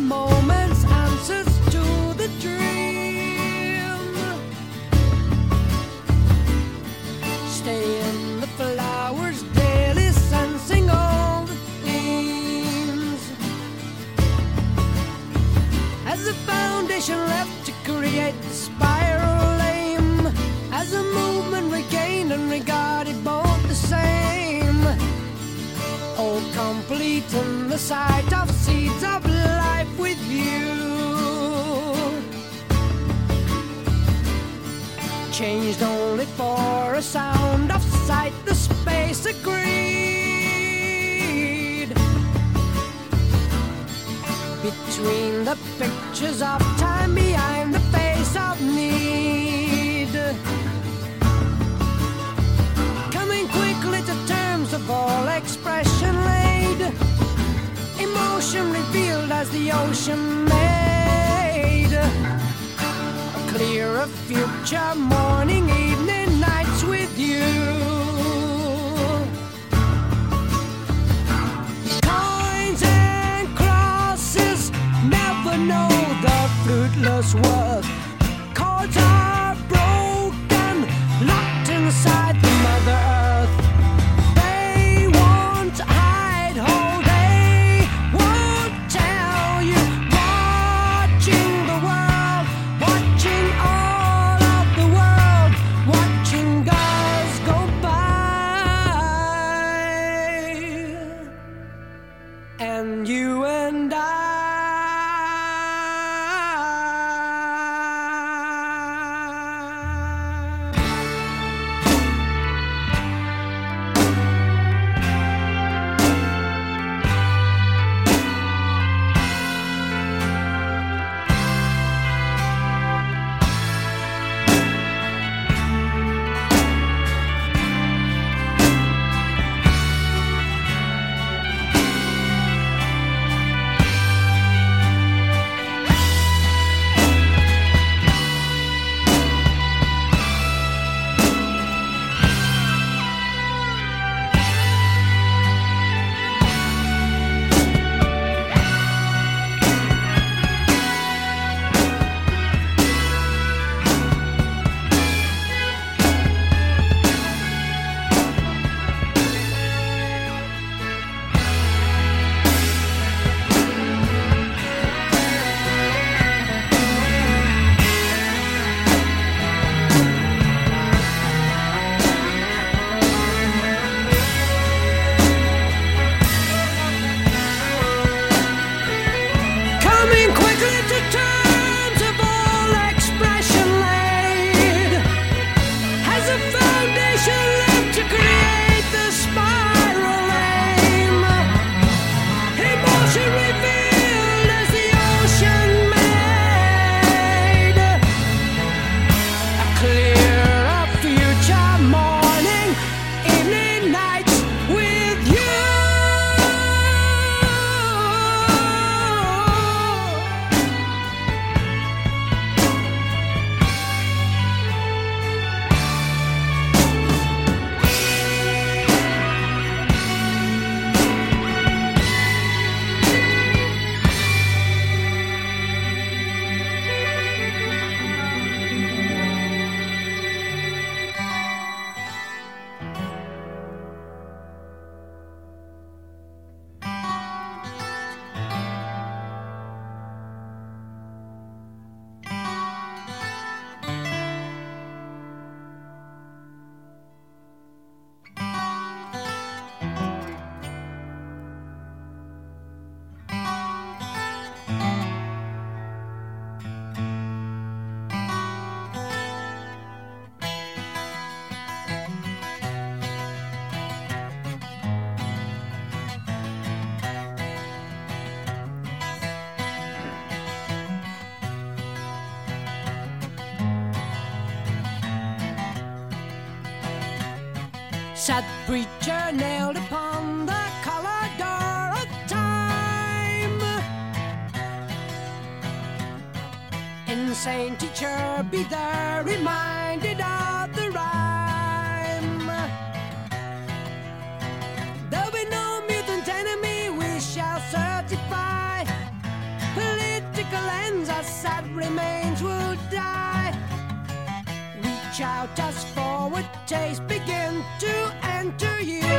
moment's answers to the dream. Stay in the flowers, daily sensing all the themes. As a foundation left to create the spiral aim, as a movement regained and regarded both the same. All complete in the sight of Changed only for a sound of sight, the space agreed. Between the pictures of time behind the face of need. Coming quickly to terms of all expression laid. Emotion revealed as the ocean made. A future, morning, evening, nights with you. Coins and crosses never know the fruitless worth. Chords are Sat preacher nailed upon the collar door of time. Insane teacher, be there reminded of the rhyme. There'll be no mutant enemy, we shall certify. Political ends, our sad remains will die. Reach out as forward taste begin to enter you.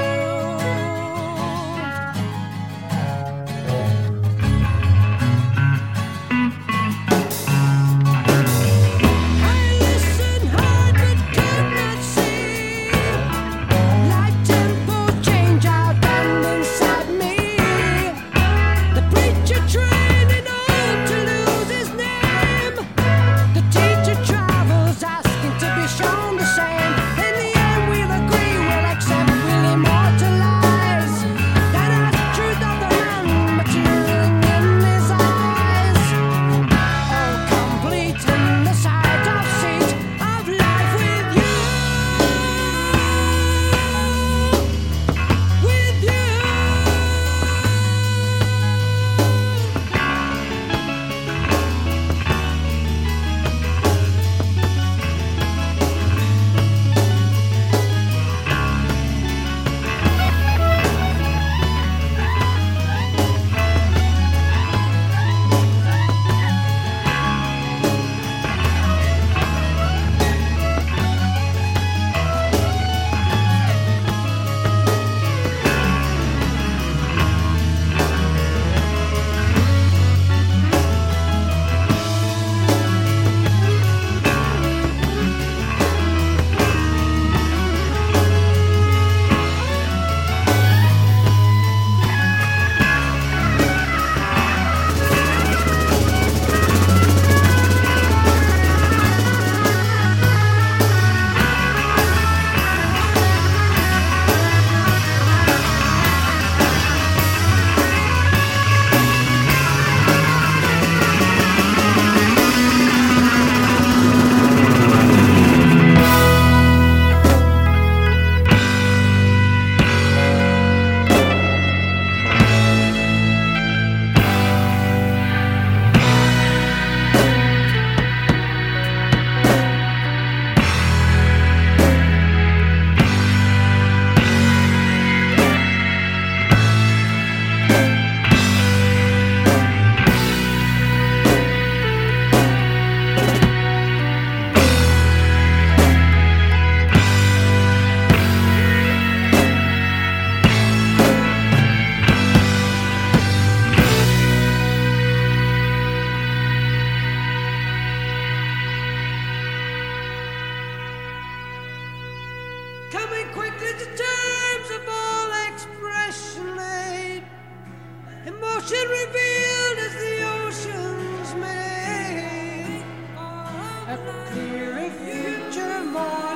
a clearer future, more.